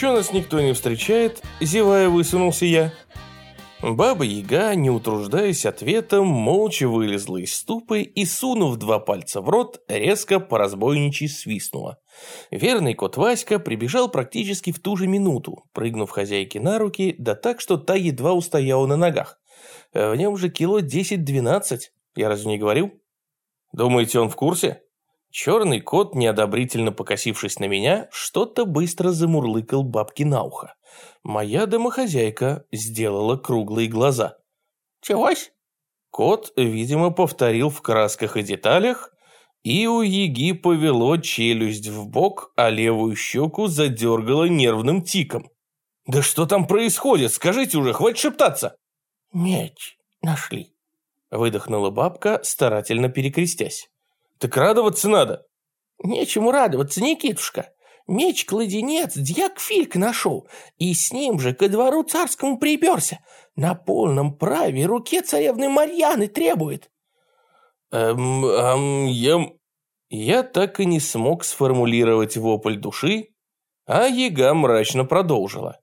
«А чё нас никто не встречает?» – зевая высунулся я. Баба-яга, не утруждаясь ответом, молча вылезла из ступы и, сунув два пальца в рот, резко по разбойничьи свистнула. Верный кот Васька прибежал практически в ту же минуту, прыгнув хозяйке на руки, да так, что та едва устояла на ногах. В нем же кило 10-12, я разве не говорил? Думаете, он в курсе? Черный кот, неодобрительно покосившись на меня, что-то быстро замурлыкал бабки на ухо. Моя домохозяйка сделала круглые глаза. «Чегось?» Кот, видимо, повторил в красках и деталях, и у Еги повело челюсть в бок, а левую щеку задергало нервным тиком. «Да что там происходит? Скажите уже, хватит шептаться!» «Меч нашли», — выдохнула бабка, старательно перекрестясь. Так радоваться надо. Нечему радоваться, Никитушка. Меч-кладенец дьяк Фильк нашел, и с ним же ко двору царскому приперся. На полном праве руке царевны Марьяны требует. Эм, эм, я... Я так и не смог сформулировать вопль души, а Ега мрачно продолжила.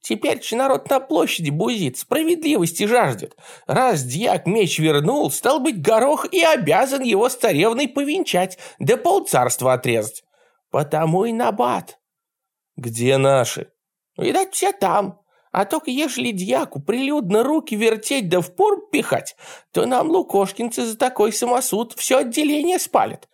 Теперь народ на площади бузит, справедливости жаждет. Раз дьяк меч вернул, стал быть, горох и обязан его с царевной повенчать, да полцарства отрезать. Потому и набат. Где наши? Видать, все там. А только ежели дьяку прилюдно руки вертеть да в пор пихать, то нам лукошкинцы за такой самосуд все отделение спалят.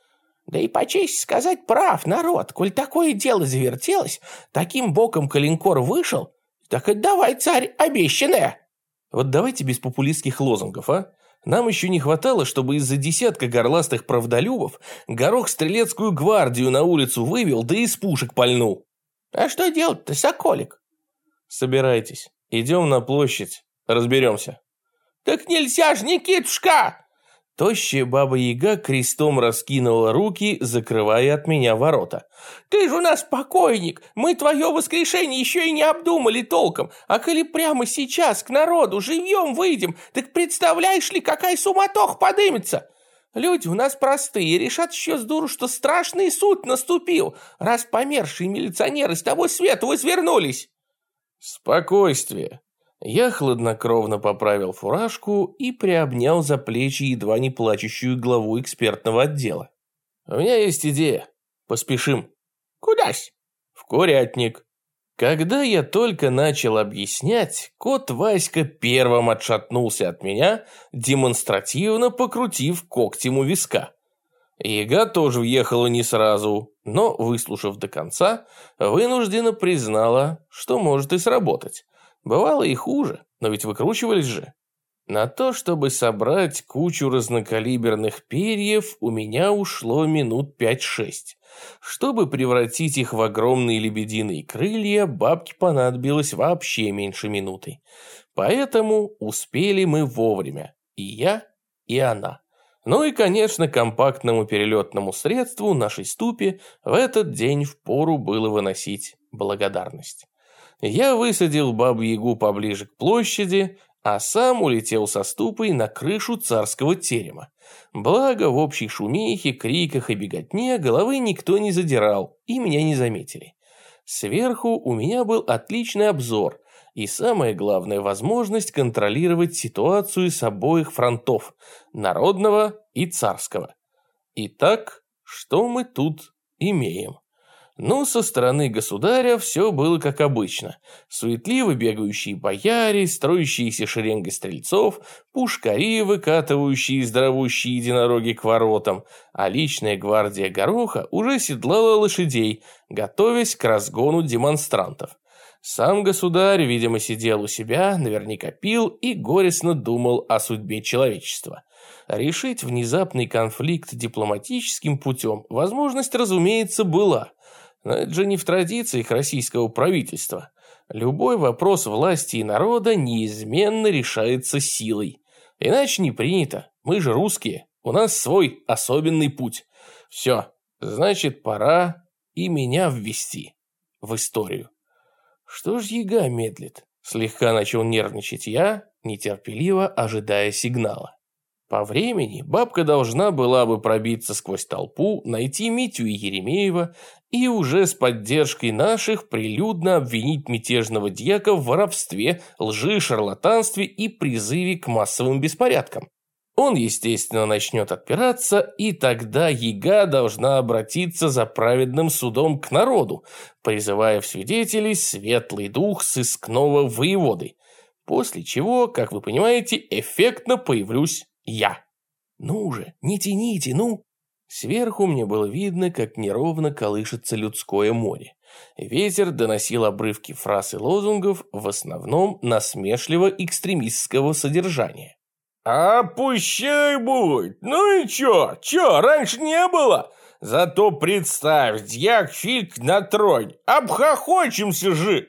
Да и по чести сказать прав народ, коль такое дело завертелось, таким боком калинкор вышел, так отдавай, царь, обещанное. Вот давайте без популистских лозунгов, а? Нам еще не хватало, чтобы из-за десятка горластых правдолюбов Горох стрелецкую гвардию на улицу вывел, да из пушек пальнул. А что делать-то, соколик? Собирайтесь, идем на площадь, разберемся. Так нельзя ж, Никитушка! Тощая баба-яга крестом раскинула руки, закрывая от меня ворота. «Ты же у нас покойник! Мы твое воскрешение еще и не обдумали толком! А коли прямо сейчас к народу живьем выйдем, так представляешь ли, какая суматох подымется!» Люди у нас простые, решат еще с дуру, что страшный суд наступил, раз помершие милиционеры с того света возвернулись. Спокойствие. Я хладнокровно поправил фуражку и приобнял за плечи едва не плачущую главу экспертного отдела. «У меня есть идея. Поспешим». «Кудась?» «В курятник». Когда я только начал объяснять, кот Васька первым отшатнулся от меня, демонстративно покрутив когтем у виска. Яга тоже въехала не сразу, но, выслушав до конца, вынужденно признала, что может и сработать. Бывало и хуже, но ведь выкручивались же. На то, чтобы собрать кучу разнокалиберных перьев, у меня ушло минут 5-6. Чтобы превратить их в огромные лебединые крылья, бабке понадобилось вообще меньше минуты. Поэтому успели мы вовремя. И я, и она. Ну и, конечно, компактному перелетному средству нашей ступе в этот день впору было выносить благодарность я высадил бабу-ягу поближе к площади, а сам улетел со ступой на крышу царского терема. Благо, в общей шумихе, криках и беготне головы никто не задирал, и меня не заметили. Сверху у меня был отличный обзор и, самое главное, возможность контролировать ситуацию с обоих фронтов – народного и царского. Итак, что мы тут имеем? Но со стороны государя все было как обычно. Суетливо бегающие бояре, строящиеся шеренгой стрельцов, пушкари, выкатывающие здоровущие единороги к воротам, а личная гвардия Гороха уже седлала лошадей, готовясь к разгону демонстрантов. Сам государь, видимо, сидел у себя, наверняка пил и горестно думал о судьбе человечества. Решить внезапный конфликт дипломатическим путем возможность, разумеется, была – это же не в традициях российского правительства. Любой вопрос власти и народа неизменно решается силой. Иначе не принято. Мы же русские. У нас свой особенный путь. Все. Значит, пора и меня ввести в историю. Что ж яга медлит? Слегка начал нервничать я, нетерпеливо ожидая сигнала. По времени бабка должна была бы пробиться сквозь толпу, найти Митю и Еремеева и уже с поддержкой наших прилюдно обвинить мятежного дьяка в воровстве, лжи, шарлатанстве и призыве к массовым беспорядкам. Он, естественно, начнет отпираться, и тогда Яга должна обратиться за праведным судом к народу, призывая в свидетелей светлый дух сыскного воеводы, после чего, как вы понимаете, эффектно появлюсь я. Ну же, не тяните, ну! Сверху мне было видно, как неровно колышется людское море. Ветер доносил обрывки фраз и лозунгов, в основном насмешливо-экстремистского содержания. «А пущай будет! Ну и чё? Чё, раньше не было? Зато представь, дьяк фиг на тронь! Обхохочемся же!»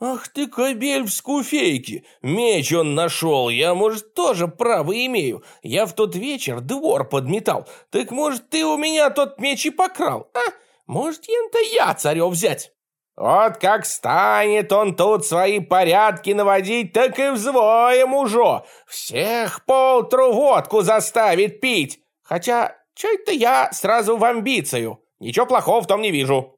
«Ах ты, кобель в скуфейке! Меч он нашел, я, может, тоже право имею. Я в тот вечер двор подметал. Так, может, ты у меня тот меч и покрал, а? Может, ента я царев взять?» Вот как станет он тут свои порядки наводить, так и взвоем уже. Всех полтру водку заставит пить. Хотя, что это я сразу в амбицию? Ничего плохого в том не вижу.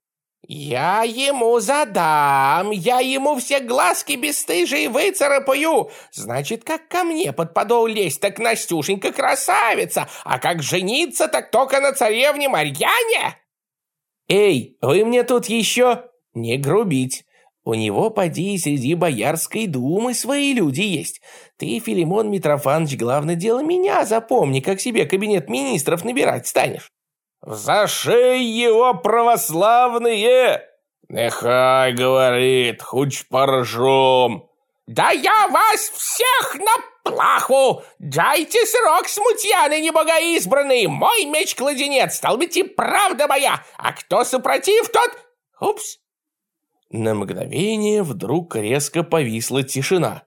Я ему задам, я ему все глазки бесстыжие выцарапаю. Значит, как ко мне под подол лезть, так Настюшенька красавица, а как жениться, так только на царевне Марьяне. Эй, вы мне тут еще не грубить. У него, поди, среди Боярской думы свои люди есть. Ты, Филимон Митрофанович, главное дело меня запомни, как себе кабинет министров набирать станешь. «Зашей его, православные!» «Нехай, — говорит, — хоть поржем!» «Да я вас всех на плаху! Дайте срок, смутьяны небогоизбранные! Мой меч-кладенец, стал быть, и правда моя! А кто супротив, тот... Упс!» На мгновение вдруг резко повисла тишина.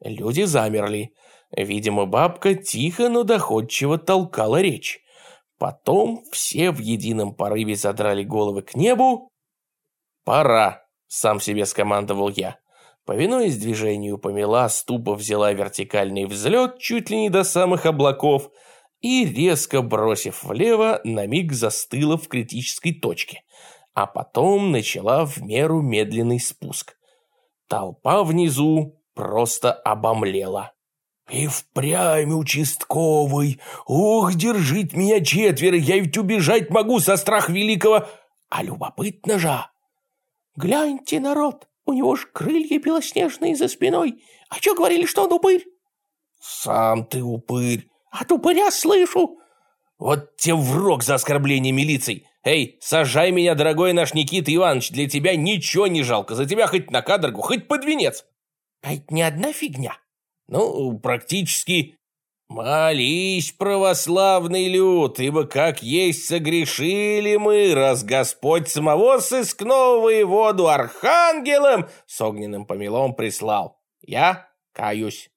Люди замерли. Видимо, бабка тихо, но доходчиво толкала речь. Потом все в едином порыве задрали головы к небу. «Пора», — сам себе скомандовал я. Повинуясь движению помела, ступа взяла вертикальный взлет чуть ли не до самых облаков и, резко бросив влево, на миг застыла в критической точке — а потом начала в меру медленный спуск. Толпа внизу просто обомлела. «И впрямь участковый! Ух, держить меня четверо, я ведь убежать могу со страх великого! А любопытно же!» «Гляньте, народ, у него ж крылья белоснежные за спиной! А что говорили, что он упырь?» «Сам ты упырь!» «От упыря слышу!» «Вот те в рог за оскорбление милицией! «Эй, сажай меня, дорогой наш Никита Иванович, для тебя ничего не жалко, за тебя хоть на каторгу, хоть под венец!» «А это не одна фигня?» «Ну, практически...» «Молись, православный люд, ибо как есть согрешили мы, раз Господь самого сыскного воеводу архангелом с огненным помелом прислал. Я каюсь».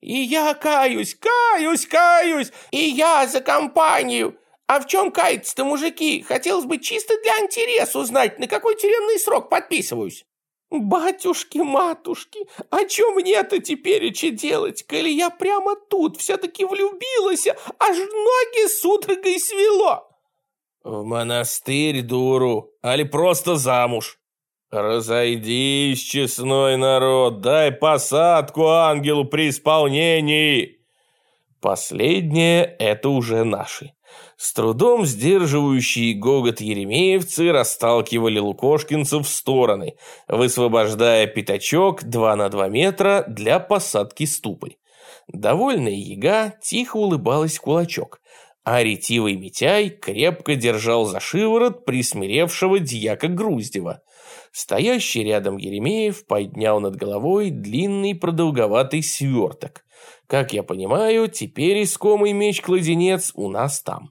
«И я каюсь, каюсь, каюсь, и я за компанию!» «А в чем каяться-то, мужики? Хотелось бы чисто для интереса узнать, на какой тюремный срок подписываюсь». «Батюшки-матушки, а чё мне-то теперь делать, коли я прямо тут все-таки влюбилась, аж ноги судорогой свело?» «В монастырь, дуру, али просто замуж?» «Разойдись, честной народ, дай посадку ангелу при исполнении!» Последнее – это уже наши. С трудом сдерживающие гогот еремеевцы расталкивали лукошкинцев в стороны, высвобождая пятачок 2 на 2 метра для посадки ступы. Довольная яга тихо улыбалась кулачок, а ретивый Митяй крепко держал за шиворот присмиревшего дьяка Груздева. Стоящий рядом Еремеев поднял над головой длинный продолговатый сверток. Как я понимаю, теперь искомый меч-кладенец у нас там.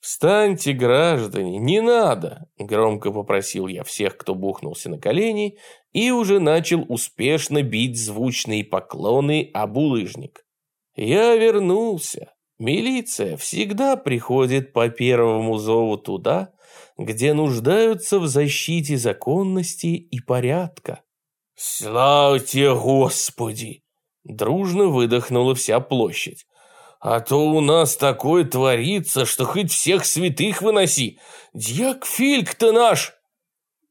«Встаньте, граждане, не надо!» – громко попросил я всех, кто бухнулся на колени, и уже начал успешно бить звучные поклоны об улыжник. «Я вернулся. Милиция всегда приходит по первому зову туда, где нуждаются в защите законности и порядка». «Славьте Господи!» Дружно выдохнула вся площадь. А то у нас такое творится, что хоть всех святых выноси. Дьяк Фильк-то наш!»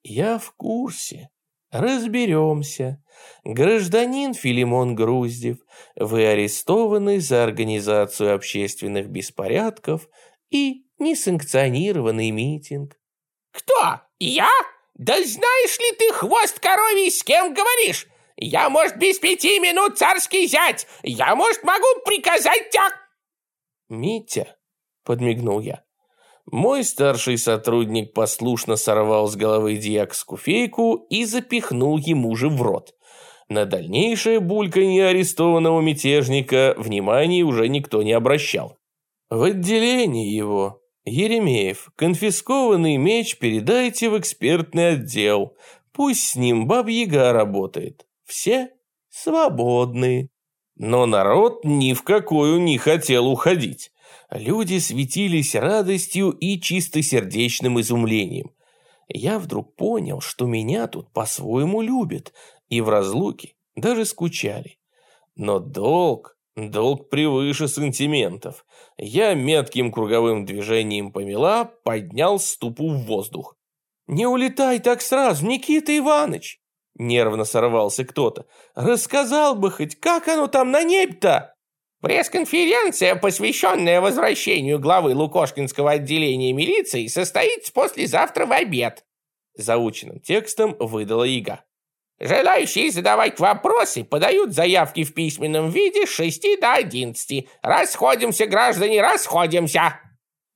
«Я в курсе. Разберемся. Гражданин Филимон Груздев, вы арестованы за организацию общественных беспорядков и несанкционированный митинг». «Кто? Я? Да знаешь ли ты, хвост коровий, с кем говоришь? Я, может, без пяти минут царский зять. Я, может, могу приказать тебя...» «Митя», — подмигнул я. Мой старший сотрудник послушно сорвал с головы дьякскую фейку и запихнул ему же в рот. На дальнейшее бульканье арестованного мятежника внимания уже никто не обращал. В отделении его. Еремеев, конфискованный меч передайте в экспертный отдел. Пусть с ним баб-яга работает. Все свободны. Но народ ни в какую не хотел уходить. Люди светились радостью и чистосердечным изумлением. Я вдруг понял, что меня тут по-своему любят, и в разлуке даже скучали. Но долг, долг превыше сантиментов. Я метким круговым движением помела, поднял ступу в воздух. «Не улетай так сразу, Никита Иванович!» Нервно сорвался кто-то. «Рассказал бы хоть, как оно там на небе-то?» Пресс-конференция, посвященная возвращению главы Лукошкинского отделения милиции, состоится послезавтра в обед. Заученным текстом выдала Ига. Желающие задавать вопросы подают заявки в письменном виде с 6 до 11. Расходимся, граждане, расходимся.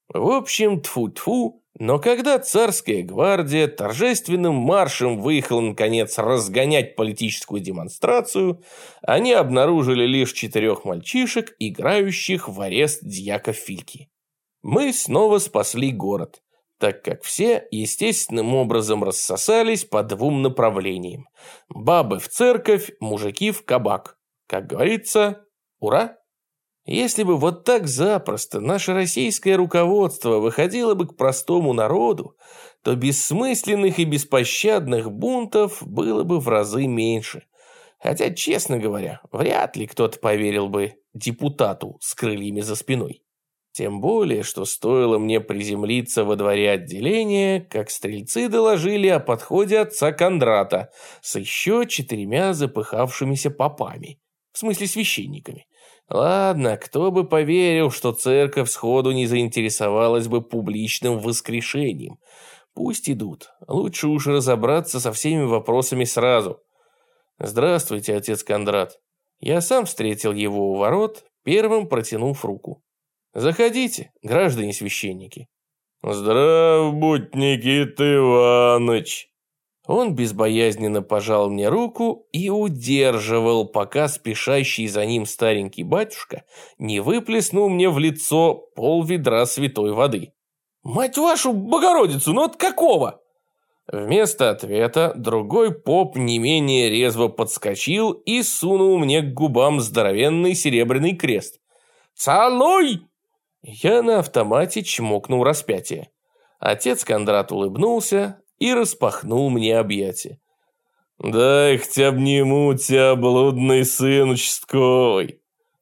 В общем, тфу-тфу, но когда царская гвардия торжественным маршем выехала, наконец, разгонять политическую демонстрацию, они обнаружили лишь четырех мальчишек, играющих в арест дьяка Фильки. Мы снова спасли город, так как все естественным образом рассосались по двум направлениям. Бабы в церковь, мужики в кабак. Как говорится, ура! Если бы вот так запросто наше российское руководство выходило бы к простому народу, то бессмысленных и беспощадных бунтов было бы в разы меньше. Хотя, честно говоря, вряд ли кто-то поверил бы депутату с крыльями за спиной. Тем более, что стоило мне приземлиться во дворе отделения, как стрельцы доложили о подходе отца Кондрата с еще четырьмя запыхавшимися попами, в смысле священниками. Ладно, кто бы поверил, что церковь сходу не заинтересовалась бы публичным воскрешением. Пусть идут. Лучше уж разобраться со всеми вопросами сразу. Здравствуйте, отец Кондрат. Я сам встретил его у ворот, первым протянув руку. Заходите, граждане священники. Здрав будь, Никита Иваныч, он безбоязненно пожал мне руку и удерживал, пока спешащий за ним старенький батюшка не выплеснул мне в лицо пол ведра святой воды. «Мать вашу Богородицу, ну от какого?» Вместо ответа другой поп не менее резво подскочил и сунул мне к губам здоровенный серебряный крест. «Целуй!» Я на автомате чмокнул распятие. Отец Кондрат улыбнулся, и распахнул мне объятия. «Дай хоть обниму тебя, блудный сын участковый!»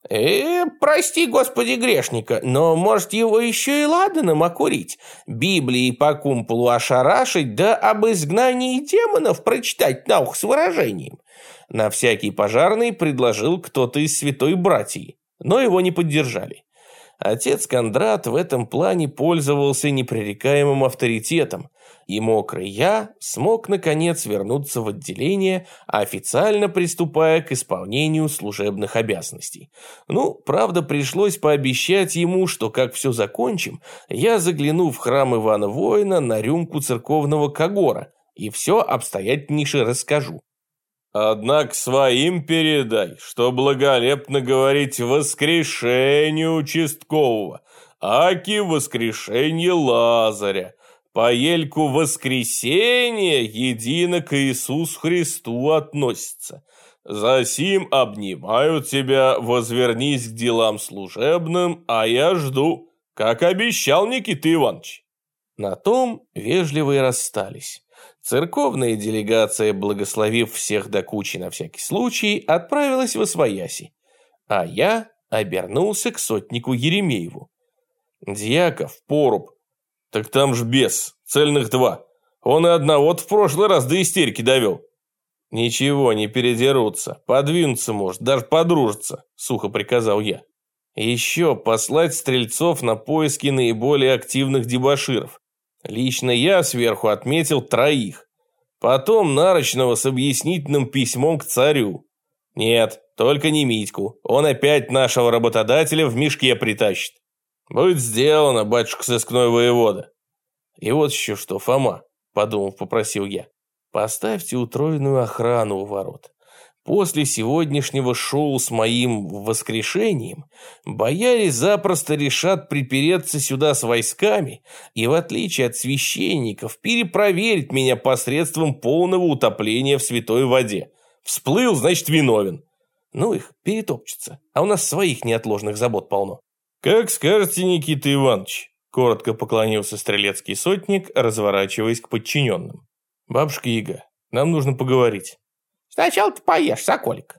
«Э, прости, господи, грешника, но, может, его еще и ладаном окурить, Библии по кумполу ошарашить, да об изгнании демонов прочитать на ух с выражением?» На всякий пожарный предложил кто-то из святой братьи, но его не поддержали. Отец Кондрат в этом плане пользовался непререкаемым авторитетом, и мокрый я смог, наконец, вернуться в отделение, официально приступая к исполнению служебных обязанностей. Ну, правда, пришлось пообещать ему, что как все закончим, я загляну в храм Ивана Воина на рюмку церковного когора и все обстоятельнейше расскажу. Однако своим передай, что благолепно говорить воскрешение участкового, аки воскрешение Лазаря, по ельку воскресения едино к Иисусу Христу относится. Засим обнимаю тебя, возвернись к делам служебным, а я жду, как обещал Никита Иванович. На том вежливые расстались. Церковная делегация, благословив всех до кучи на всякий случай, отправилась в Освояси. А я Обернулся к сотнику Еремееву. Дьяков, поруб. Так там ж бес, цельных два. Он и одного в прошлый раз до истерики довел. Ничего, не передерутся, подвинуться может, даже подружиться, сухо приказал я. Еще послать стрельцов на поиски наиболее активных дебоширов. Лично я сверху отметил троих. Потом Нарочного с объяснительным письмом к царю. Нет, только не Митьку. Он опять нашего работодателя в мешке притащит. Будет сделано, батюшка сыскной воевода. И вот еще что, Фома, подумав, попросил я. Поставьте утроенную охрану у ворот. После сегодняшнего шоу с моим воскрешением бояре запросто решат припереться сюда с войсками и, в отличие от священников, перепроверить меня посредством полного утопления в святой воде. Всплыл, значит, виновен. Ну их, перетопчется, а у нас своих неотложных забот полно. «Как скажете, Никита Иванович», – коротко поклонился стрелецкий сотник, разворачиваясь к подчиненным. «Бабушка Ига, нам нужно поговорить». Сначала ты поешь, соколик».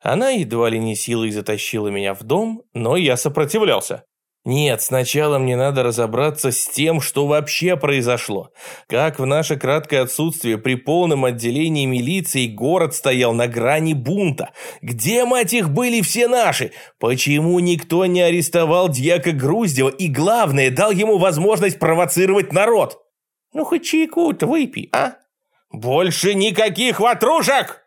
Она едва ли не силой затащила меня в дом, но я сопротивлялся. Нет, сначала мне надо разобраться с тем, что вообще произошло. Как в наше краткое отсутствие при полном отделении милиции город стоял на грани бунта. Где, мать их, были все наши? Почему никто не арестовал дьяка Груздева и, главное, дал ему возможность провоцировать народ? Ну, хоть чайку-то выпей, а? Больше никаких ватрушек!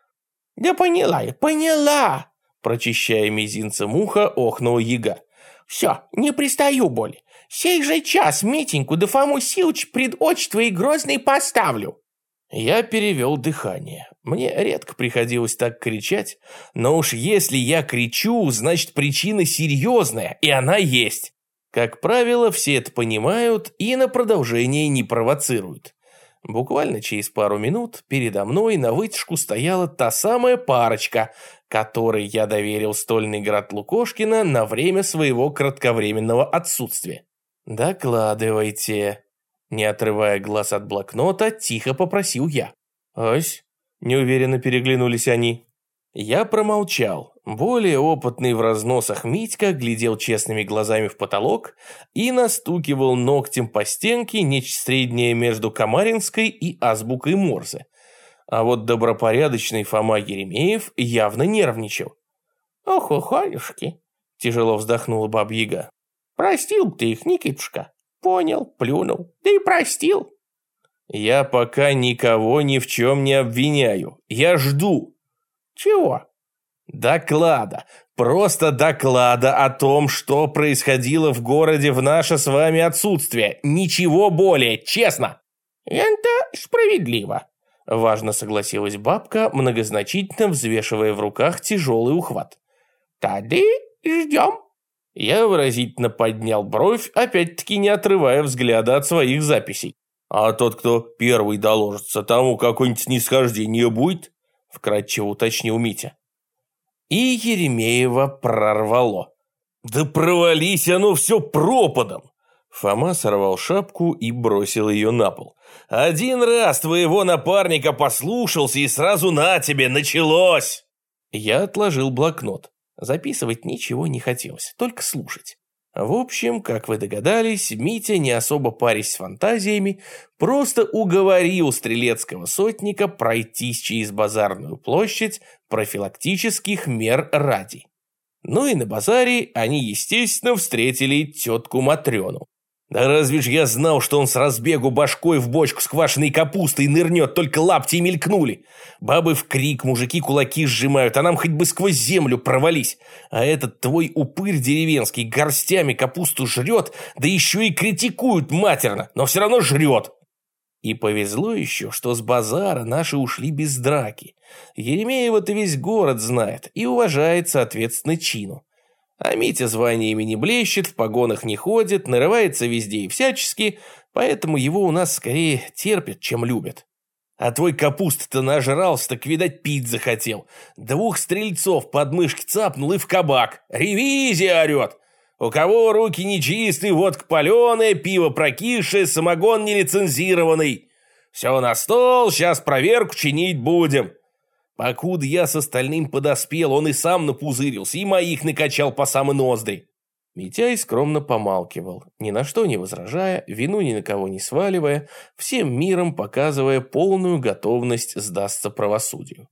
«Да поняла я, поняла!» Прочищая мизинцем ухо, охнула яга. «Все, не пристаю боли. Сей же час Митеньку да Фому Силыч пред очи твои грозные поставлю!» Я перевел дыхание. Мне редко приходилось так кричать, но уж если я кричу, значит причина серьезная, и она есть. Как правило, все это понимают и на продолжение не провоцируют. Буквально через пару минут передо мной на вытяжку стояла та самая парочка, которой я доверил стольный град Лукошкина на время своего кратковременного отсутствия. «Докладывайте», – не отрывая глаз от блокнота, тихо попросил я. «Ось», – неуверенно переглянулись они. Я промолчал. Более опытный в разносах Митька глядел честными глазами в потолок и настукивал ногтем по стенке нечто среднее между Камаринской и азбукой Морзе. А вот добропорядочный Фома Еремеев явно нервничал. «Ох, охолюшки!» – тяжело вздохнула бабьяга. «Простил ты их, Никитушка. Понял, плюнул. Да и простил». «Я пока никого ни в чем не обвиняю. Я жду, чего? Доклада. Просто доклада о том, что происходило в городе в наше с вами отсутствие. Ничего более, честно. Это справедливо. Важно согласилась бабка, многозначительно взвешивая в руках тяжелый ухват. Тады ждем. Я выразительно поднял бровь, опять-таки не отрывая взгляда от своих записей. А тот, кто первый доложится, тому какое-нибудь снисхождение будет? вкратчиво уточнил Митя. И Еремеева прорвало. «Да провались оно все пропадом!» Фома сорвал шапку и бросил ее на пол. «Один раз твоего напарника послушался, и сразу на тебе началось!» Я отложил блокнот. Записывать ничего не хотелось, только слушать. В общем, как вы догадались, Митя, не особо парясь с фантазиями, просто уговорил стрелецкого сотника пройтись через базарную площадь профилактических мер ради. Ну и на базаре они, естественно, встретили тетку Матрёну. Да разве ж я знал, что он с разбегу башкой в бочку с квашеной капустой нырнет, только лапти мелькнули. Бабы в крик, мужики кулаки сжимают, а нам хоть бы сквозь землю провались. А этот твой упырь деревенский горстями капусту жрет, да еще и критикует матерно, но все равно жрет. И повезло еще, что с базара наши ушли без драки. Еремеева-то весь город знает и уважает соответственно чину. А Митя званиями не блещет, в погонах не ходит, нарывается везде и всячески, поэтому его у нас скорее терпят, чем любят. А твой капуст-то нажрался, так, видать, пить захотел. Двух стрельцов под мышки цапнул и в кабак. Ревизия орет. У кого руки нечистые, водка паленая, пиво прокисшее, самогон нелицензированный. Все на стол, сейчас проверку чинить будем. Покуда я с остальным подоспел, он и сам напузырился, и моих накачал по самой ноздри. Митяй скромно помалкивал, ни на что не возражая, вину ни на кого не сваливая, всем миром показывая полную готовность сдастся правосудию.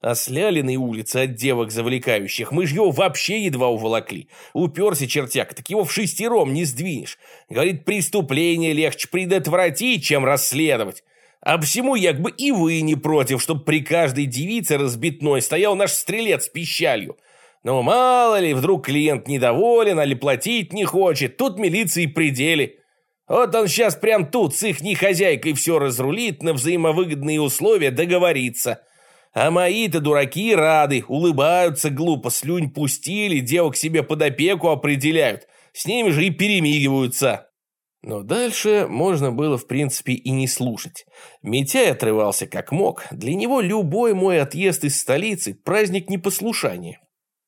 А с Лялиной улицы от девок завлекающих мы ж его вообще едва уволокли. Уперся чертяк, так его в шестером не сдвинешь. Говорит, преступление легче предотвратить, чем расследовать. А всему якобы и вы не против, чтобы при каждой девице разбитной стоял наш стрелец с пищалью. Но мало ли, вдруг клиент недоволен, али платить не хочет, тут милиции пределе. Вот он сейчас прям тут с ихней хозяйкой все разрулит, на взаимовыгодные условия договорится. А мои-то дураки рады, улыбаются глупо, слюнь пустили, девок себе под опеку определяют. С ними же и перемигиваются. Но дальше можно было, в принципе, и не слушать. Митяй отрывался как мог. Для него любой мой отъезд из столицы – праздник непослушания.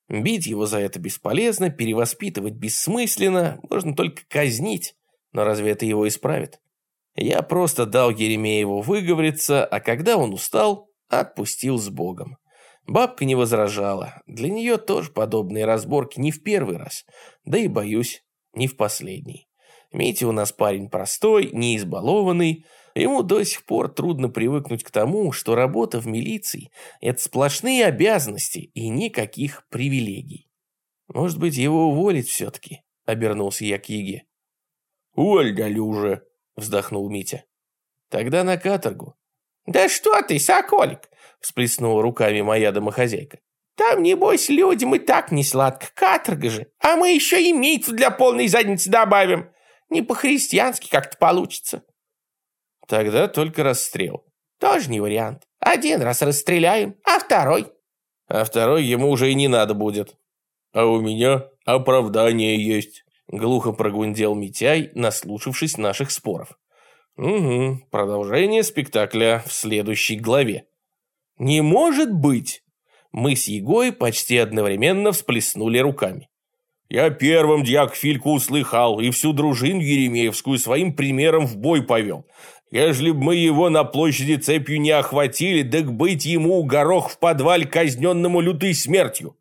Бить его за это бесполезно, перевоспитывать бессмысленно, можно только казнить. Но разве это его исправит? Я просто дал Еремееву выговориться, а когда он устал, отпустил с Богом. Бабка не возражала. Для нее тоже подобные разборки не в первый раз. Да и, боюсь, не в последний. Митя у нас парень простой, не избалованный, Ему до сих пор трудно привыкнуть к тому, что работа в милиции – это сплошные обязанности и никаких привилегий. Может быть, его уволить все-таки? Обернулся я к Еге. «Увольняли уже», – вздохнул Митя. «Тогда на каторгу». «Да что ты, соколик!» – всплеснула руками моя домохозяйка. «Там, небось, людям и так не сладко, каторга же, а мы еще и миту для полной задницы добавим. Не по-христиански как-то получится». Тогда только расстрел. Тоже не вариант. Один раз расстреляем, а второй? А второй ему уже и не надо будет. А у меня оправдание есть. Глухо прогундел Митяй, наслушавшись наших споров. Угу, продолжение спектакля в следующей главе. Не может быть! Мы с Егой почти одновременно всплеснули руками. Я первым дьяк Фильку услыхал и всю дружину Еремеевскую своим примером в бой повел. Ежели б мы его на площади цепью не охватили, так быть ему горох в подвале казненному лютой смертью.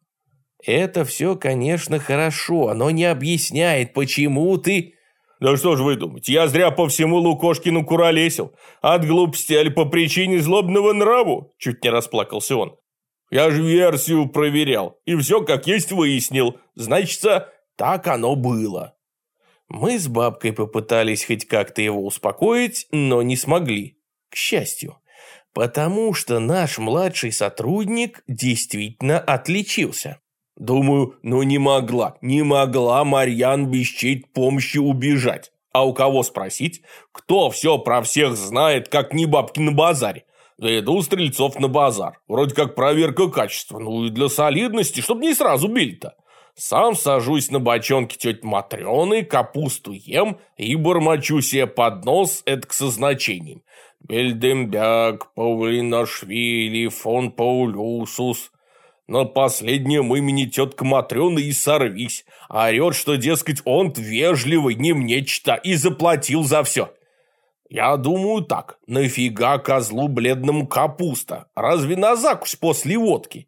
Это все, конечно, хорошо, но не объясняет, почему ты... Да что ж вы думаете, я зря по всему Лукошкину куролесил. От глупости или по причине злобного нраву? Чуть не расплакался он. Я же версию проверял, и все как есть выяснил. Значится, так оно было. Мы с бабкой попытались хоть как-то его успокоить, но не смогли. К счастью. Потому что наш младший сотрудник действительно отличился. Думаю, ну не могла, не могла Марьян без чьей помощи убежать. А у кого спросить? Кто все про всех знает, как не бабки на базаре? Иду стрельцов на базар. Вроде как проверка качества. Ну и для солидности, чтобы не сразу били-то. Сам сажусь на бочонке тети Матрёны, капусту ем и бормочу себе под нос это со значением. Бельдембяк, Павлинашвили, фон Паулюсус. На последнем имени тетка Матрёна и сорвись. Орёт, что, дескать, он вежливый, не мне чита, и заплатил за все. Я думаю так, нафига козлу бледному капуста? Разве на закусь после водки?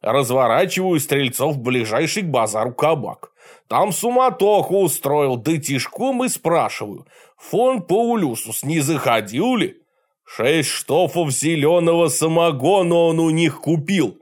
разворачиваю стрельцов в ближайший к базару кабак. Там суматоху устроил, да тишком и спрашиваю, фон Паулюсус не заходил ли? Шесть штофов зеленого самогона он у них купил.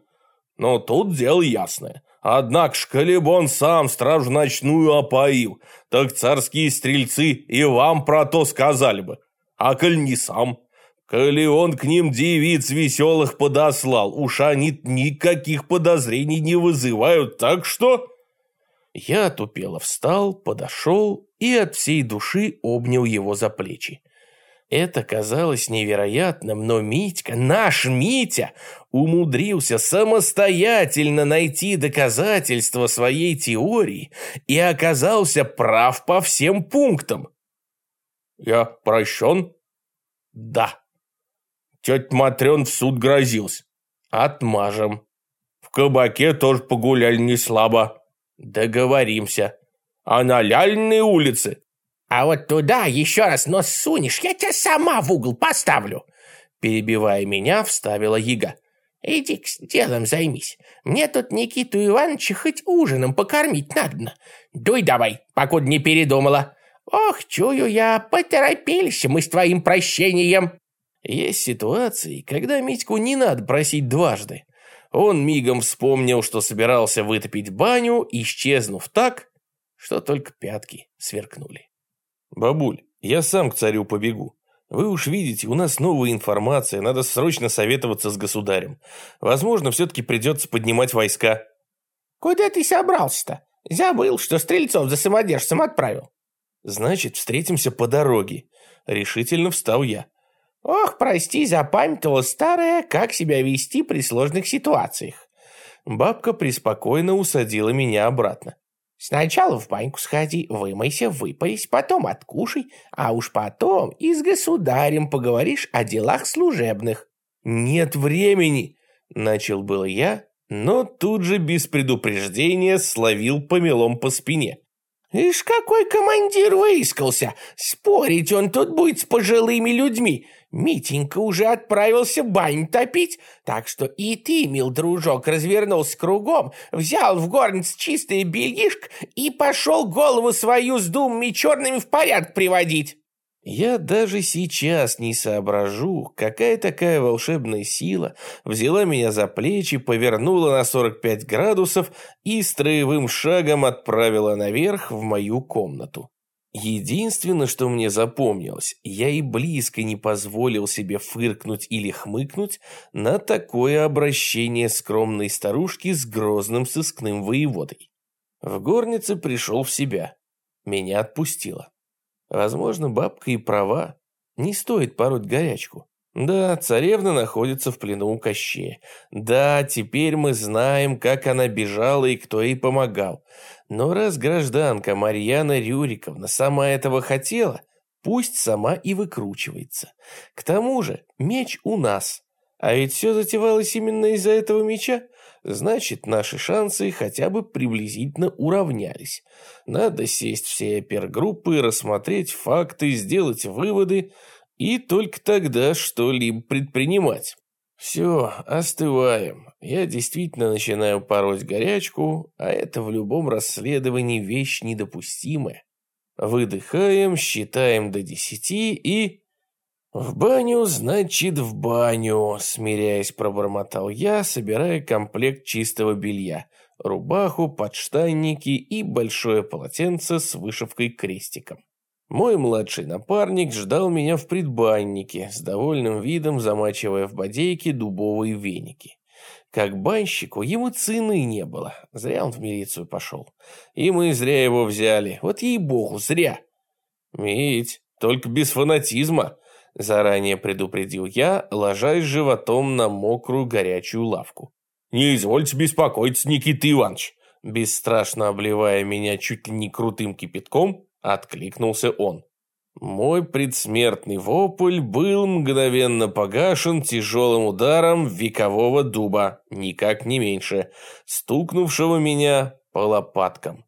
Но тут дело ясное. Однако шкалебон сам стражу ночную опоил, так царские стрельцы и вам про то сказали бы. А коль не сам, Коли он к ним девиц веселых подослал, уж они никаких подозрений не вызывают, так что...» Я тупело встал, подошел и от всей души обнял его за плечи. Это казалось невероятным, но Митька, наш Митя, умудрился самостоятельно найти доказательства своей теории и оказался прав по всем пунктам. «Я прощен?» «Да», Тетя Матрен в суд грозился. Отмажем. В кабаке тоже погуляли не слабо. Договоримся. А на Ляльной улице? А вот туда еще раз нос сунешь, я тебя сама в угол поставлю. Перебивая меня, вставила Яга. иди с делом займись. Мне тут Никиту Ивановича хоть ужином покормить надо. Дуй давай, покуда не передумала. Ох, чую я, поторопились мы с твоим прощением. Есть ситуации, когда Митьку не надо просить дважды. Он мигом вспомнил, что собирался вытопить баню, исчезнув так, что только пятки сверкнули. «Бабуль, я сам к царю побегу. Вы уж видите, у нас новая информация, надо срочно советоваться с государем. Возможно, все-таки придется поднимать войска». «Куда ты собрался-то? Забыл, что Стрельцов за самодержцем отправил». «Значит, встретимся по дороге», — решительно встал я. Ох, прости, запамятовала старая, как себя вести при сложных ситуациях. Бабка преспокойно усадила меня обратно. Сначала в баньку сходи, вымойся, выпарись, потом откушай, а уж потом и с государем поговоришь о делах служебных. Нет времени, начал было я, но тут же без предупреждения словил помелом по спине. «Ишь, какой командир выискался! Спорить он тут будет с пожилыми людьми. Митенька уже отправился бань топить, так что и ты, мил дружок, развернулся кругом, взял в горниц чистое бельишко и пошел голову свою с думами черными в порядок приводить». Я даже сейчас не соображу, какая такая волшебная сила взяла меня за плечи, повернула на 45 градусов и строевым шагом отправила наверх в мою комнату. Единственное, что мне запомнилось, я и близко не позволил себе фыркнуть или хмыкнуть на такое обращение скромной старушки с грозным сыскным воеводой. В горнице пришел в себя. Меня отпустило. Возможно, бабка и права. Не стоит пороть горячку. Да, царевна находится в плену у Кощея. Да, теперь мы знаем, как она бежала и кто ей помогал. Но раз гражданка Марьяна Рюриковна сама этого хотела, пусть сама и выкручивается. К тому же меч у нас. А ведь все затевалось именно из-за этого меча. Значит, наши шансы хотя бы приблизительно уравнялись. Надо сесть все опергруппы, рассмотреть факты, сделать выводы и только тогда что-либо предпринимать. Все, остываем. Я действительно начинаю пороть горячку, а это в любом расследовании вещь недопустимая. Выдыхаем, считаем до десяти и... «В баню, значит, в баню», — смиряясь пробормотал я, собирая комплект чистого белья, рубаху, подштанники и большое полотенце с вышивкой крестиком. Мой младший напарник ждал меня в предбаннике, с довольным видом замачивая в бодейке дубовые веники. Как банщику ему цены не было, зря он в милицию пошел. И мы зря его взяли, вот ей-богу, зря. «Мить, только без фанатизма», Заранее предупредил я, ложась животом на мокрую горячую лавку. «Не извольте беспокоиться, Никита Иванович!» Бесстрашно обливая меня чуть ли не крутым кипятком, откликнулся он. Мой предсмертный вопль был мгновенно погашен тяжелым ударом векового дуба, никак не меньше, стукнувшего меня по лопаткам.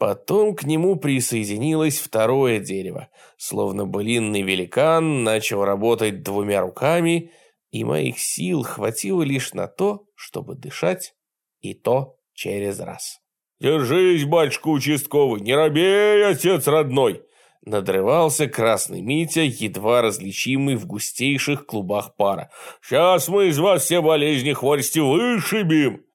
Потом к нему присоединилось второе дерево. Словно былинный великан начал работать двумя руками, и моих сил хватило лишь на то, чтобы дышать, и то через раз. «Держись, батюшка участковый, не робей, отец родной!» Надрывался красный Митя, едва различимый в густейших клубах пара. «Сейчас мы из вас все болезни хворости вышибем!»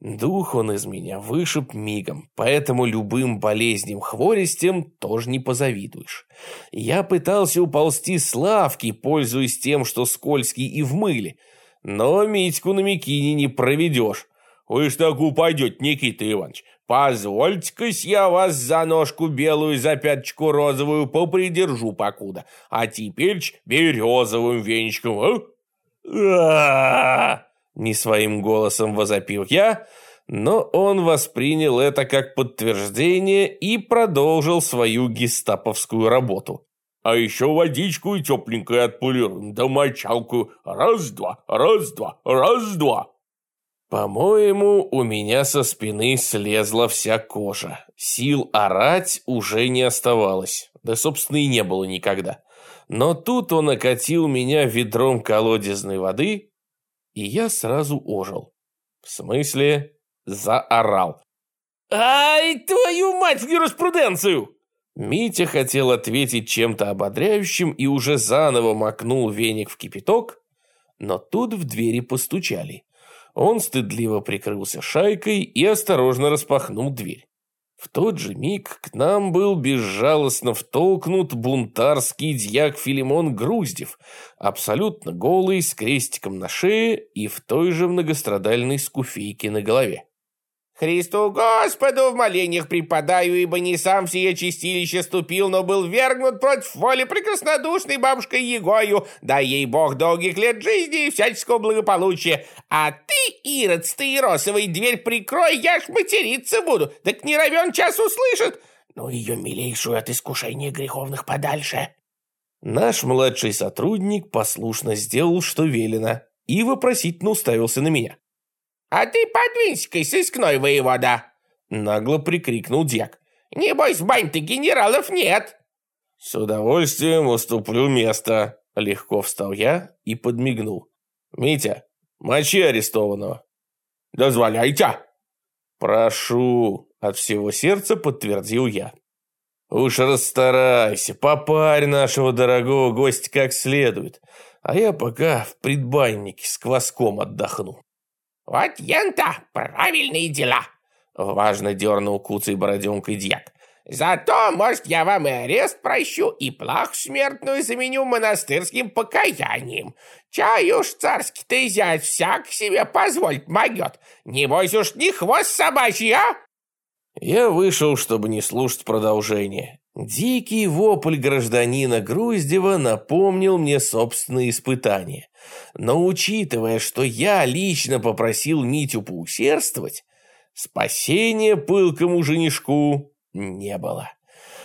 Дух он из меня вышиб мигом, поэтому любым болезням хворостям тоже не позавидуешь. Я пытался уползти с лавки, пользуясь тем, что скользкий и в мыле, но Митьку на Микине не проведешь. Вы ж так упадете, Никита Иванович. позвольте ка я вас за ножку белую, за пяточку розовую попридержу покуда, а теперь березовым веничком, а? Не своим голосом возопил я, но он воспринял это как подтверждение и продолжил свою гестаповскую работу. А еще водичку и тепленькую отполируем, да мочалку. Раз-два, раз-два, раз-два. По-моему, у меня со спины слезла вся кожа. Сил орать уже не оставалось. Да, собственно, и не было никогда. Но тут он окатил меня ведром колодезной воды, и я сразу ожил. В смысле, заорал. «Ай, твою мать, в юриспруденцию!» Митя хотел ответить чем-то ободряющим и уже заново макнул веник в кипяток, но тут в двери постучали. Он стыдливо прикрылся шайкой и осторожно распахнул дверь. В тот же миг к нам был безжалостно втолкнут бунтарский дьяк Филимон Груздев, абсолютно голый, с крестиком на шее и в той же многострадальной скуфейке на голове. Христу Господу в молениях преподаю, ибо не сам в сие чистилище ступил, но был вергнут против воли прекраснодушной бабушкой Егою. Дай ей Бог долгих лет жизни и всяческого благополучия. А ты, Ирод Стаиросовый, дверь прикрой, я ж материться буду. Так не равен час услышит. Ну, ее милейшую от искушения греховных подальше. Наш младший сотрудник послушно сделал, что велено, и вопросительно уставился на меня. «А ты подвинься-ка, сыскной воевода!» Нагло прикрикнул дьяк. «Небось, в бань-то генералов нет!» «С удовольствием уступлю место!» Легко встал я и подмигнул. «Митя, мочи арестованного!» «Дозволяйте!» «Прошу!» От всего сердца подтвердил я. «Уж расстарайся, попарь нашего дорогого гостя как следует, а я пока в предбаннике с кваском отдохну». «Вот ента правильные дела!» Важно дернул куцей бороденкой дьяк. «Зато, может, я вам и арест прощу, и плаху смертную заменю монастырским покаянием. Чай уж царский-то зять всяк себе позволить могет. Небось уж не хвост собачий, а?» Я вышел, чтобы не слушать продолжение. Дикий вопль гражданина Груздева напомнил мне собственные испытания. Но учитывая, что я лично попросил Митю поусердствовать, спасения пылкому женишку не было.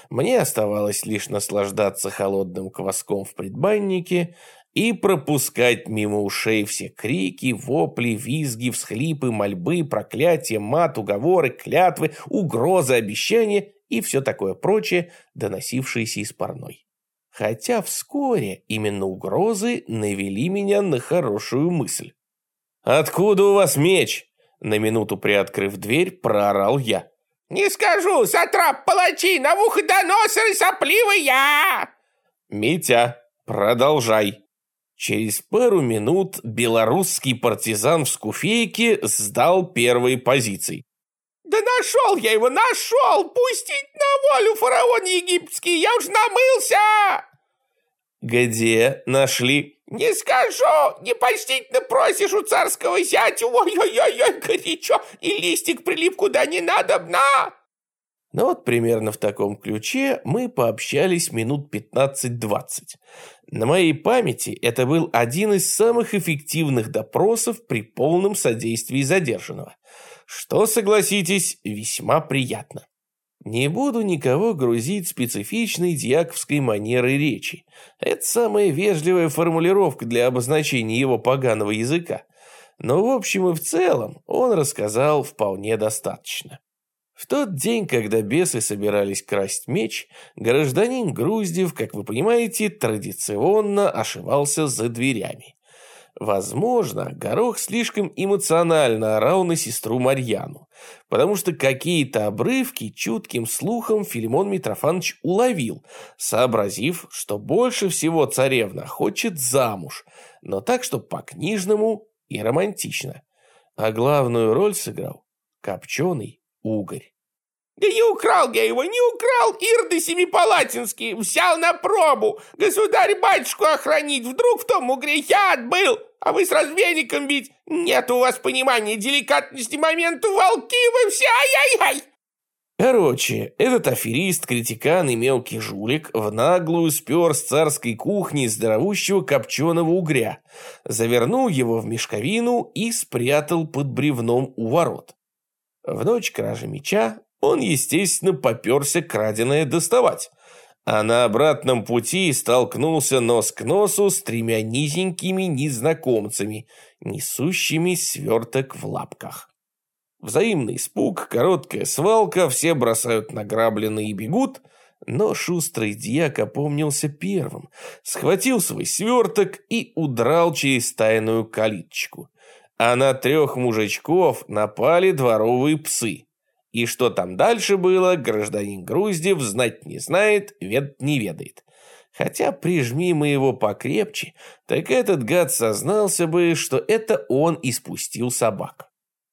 Мне оставалось лишь наслаждаться холодным кваском в предбаннике и пропускать мимо ушей все крики, вопли, визги, всхлипы, мольбы, проклятия, мат, уговоры, клятвы, угрозы, обещания и все такое прочее, доносившееся из парной. Хотя вскоре именно угрозы навели меня на хорошую мысль. «Откуда у вас меч?» На минуту приоткрыв дверь, проорал я. «Не скажу, сатрап палачи, навуходоносор и сопливый я!» «Митя, продолжай!» Через пару минут белорусский партизан в скуфейке сдал первые позиции. «Да нашел я его, нашел! Пустить на волю фараон египетский, я уж намылся!» «Где нашли?» «Не скажу! Непочтительно просишь у царского зятя! Ой-ой-ой, горячо! И листик прилип куда не надо, на!» Ну вот примерно в таком ключе мы пообщались минут 15-20. На моей памяти это был один из самых эффективных допросов при полном содействии задержанного что, согласитесь, весьма приятно. Не буду никого грузить специфичной дьяковской манерой речи. Это самая вежливая формулировка для обозначения его поганого языка. Но в общем и в целом он рассказал вполне достаточно. В тот день, когда бесы собирались красть меч, гражданин Груздев, как вы понимаете, традиционно ошивался за дверями. Возможно, Горох слишком эмоционально орал на сестру Марьяну, потому что какие-то обрывки чутким слухом Филимон Митрофанович уловил, сообразив, что больше всего царевна хочет замуж, но так, что по-книжному и романтично. А главную роль сыграл копченый угорь. Да не украл я его, не украл, Ирды Семипалатинский, взял на пробу. Государь-батюшку охранить, вдруг в том угре яд был, а вы с развеником бить. Нет у вас понимания деликатности момента, волки вы все, ай-яй-яй. Короче, этот аферист, критикан и мелкий жулик в наглую спер с царской кухни здоровущего копченого угря, завернул его в мешковину и спрятал под бревном у ворот. В ночь кражи меча он, естественно, поперся краденое доставать, а на обратном пути столкнулся нос к носу с тремя низенькими незнакомцами, несущими сверток в лапках. Взаимный испуг, короткая свалка, все бросают награбленные и бегут, но шустрый дьяк опомнился первым, схватил свой сверток и удрал через тайную калиточку. а на трех мужичков напали дворовые псы. И что там дальше было, гражданин Груздев знать не знает, вед не ведает. Хотя прижми мы его покрепче, так этот гад сознался бы, что это он испустил собак.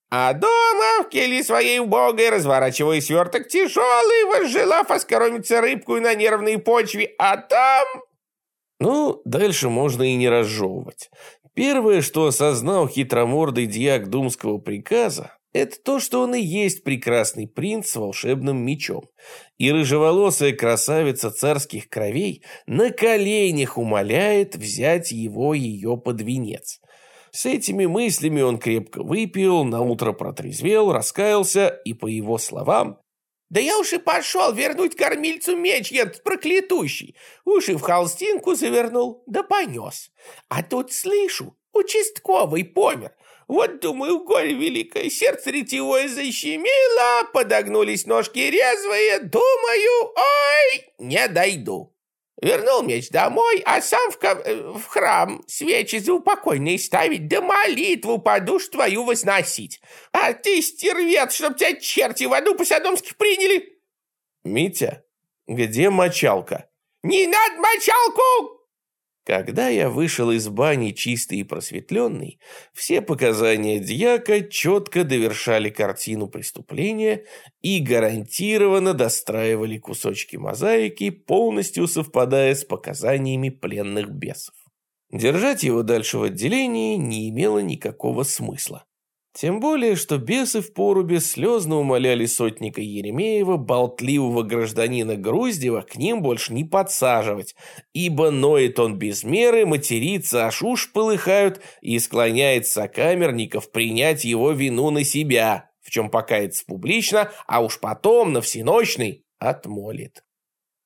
А дома в келье своей убогой, разворачивая сверток тяжелый, возжелав оскоромиться рыбку на нервной почве, а там... Ну, дальше можно и не разжевывать. Первое, что осознал хитромордый дьяк думского приказа, это то, что он и есть прекрасный принц с волшебным мечом. И рыжеволосая красавица царских кровей на коленях умоляет взять его ее под венец. С этими мыслями он крепко выпил, наутро протрезвел, раскаялся и, по его словам, «Да я уж и пошел вернуть кормильцу меч, этот проклятущий. Уж и в холстинку завернул, да понес. А тут слышу, участковый помер. Вот, думаю, горе великое, сердце ретевое защемило, подогнулись ножки резвые, думаю, ой, не дойду. Вернул меч домой, а сам в, э, в храм свечи за упокойные ставить, да молитву по душ твою возносить. А ты, стервец, чтоб тебя черти в аду по-садомски приняли. Митя, где мочалка? Не надо мочалку! Когда я вышел из бани чистый и просветленный, все показания дьяка четко довершали картину преступления и гарантированно достраивали кусочки мозаики, полностью совпадая с показаниями пленных бесов. Держать его дальше в отделении не имело никакого смысла. Тем более, что бесы в порубе слезно умоляли сотника Еремеева, болтливого гражданина Груздева, к ним больше не подсаживать, ибо ноет он без меры, матерится, аж уж полыхают, и склоняет сокамерников принять его вину на себя, в чем покается публично, а уж потом на всеночный отмолит.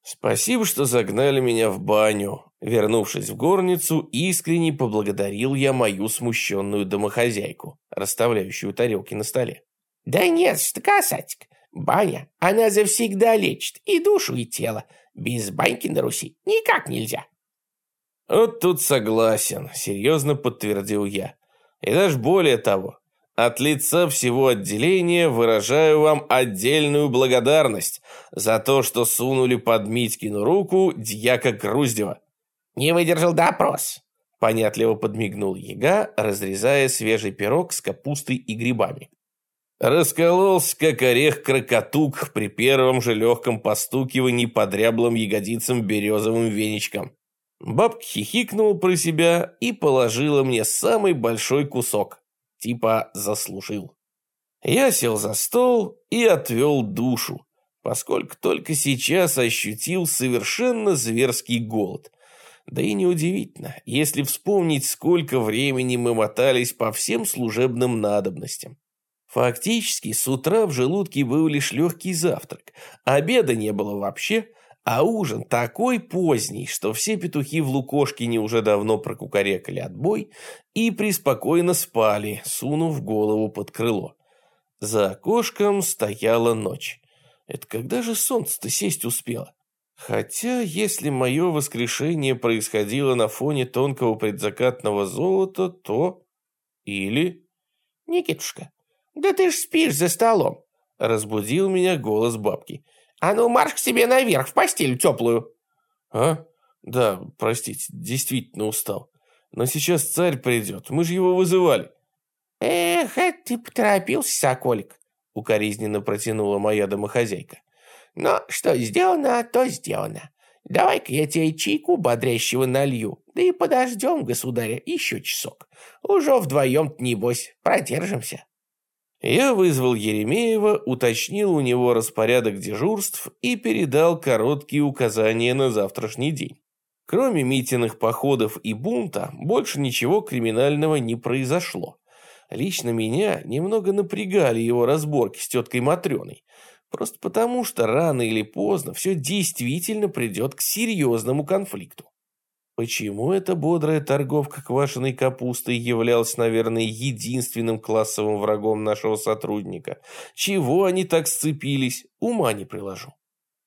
Спасибо, что загнали меня в баню. Вернувшись в горницу, искренне поблагодарил я мою смущенную домохозяйку, расставляющую тарелки на столе. «Да нет что, касатик, баня, она завсегда лечит и душу, и тело. Без баньки на Руси никак нельзя». «Вот тут согласен», — серьезно подтвердил я. «И даже более того, от лица всего отделения выражаю вам отдельную благодарность за то, что сунули под Митькину руку дьяка Груздева. Не выдержал допрос. Понятливо подмигнул яга, разрезая свежий пирог с капустой и грибами. Раскололся, как орех крокотук при первом же легком постукивании по дряблым ягодицам березовым веничком. Бабка хихикнула про себя и положила мне самый большой кусок, типа заслужил. Я сел за стол и отвел душу, поскольку только сейчас ощутил совершенно зверский голод. Да и неудивительно, если вспомнить, сколько времени мы мотались по всем служебным надобностям. Фактически, с утра в желудке был лишь легкий завтрак, обеда не было вообще, а ужин такой поздний, что все петухи в Лукошкине уже давно прокукарекали отбой и преспокойно спали, сунув голову под крыло. За окошком стояла ночь. Это когда же солнце-то сесть успело? Хотя, если мое воскрешение происходило на фоне тонкого предзакатного золота, то... Или... «Никитушка, да ты ж спишь за столом!» Разбудил меня голос бабки. А ну, марш к себе наверх, в постель теплую. А? Да, простите, действительно устал. Но сейчас царь придет, мы же его вызывали. Эх, это ты поторопился, соколик, укоризненно протянула моя домохозяйка. Но что сделано, то сделано. Давай-ка я тебе чайку бодрящего налью, да и подождем, государя, еще часок. Уже вдвоем небось, продержимся. Я вызвал Еремеева, уточнил у него распорядок дежурств и передал короткие указания на завтрашний день. Кроме Митиных походов и бунта, больше ничего криминального не произошло. Лично меня немного напрягали его разборки с теткой Матрёной. Просто потому, что рано или поздно все действительно придет к серьезному конфликту. Почему эта бодрая торговка квашеной капустой являлась, наверное, единственным классовым врагом нашего сотрудника? Чего они так сцепились, ума не приложу.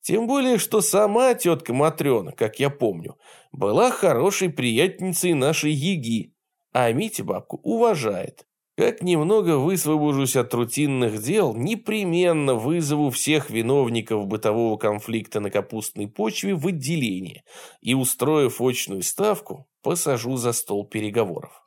Тем более, что сама тетка Матрена, как я помню, была хорошей приятельницей нашей Еги, а Митя бабку уважает. Как немного высвобожусь от рутинных дел, непременно вызову всех виновников бытового конфликта на капустной почве в отделение и, устроив очную ставку, посажу за стол переговоров.